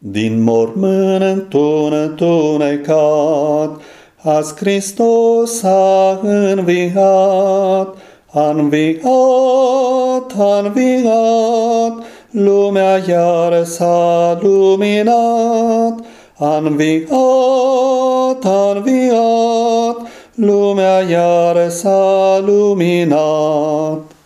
Din mormânt întunecat, azi Hristos a înviat, a înviat, a înviat, lumea iar s-a luminat, a înviat, a înviat, lumea iar s-a luminat.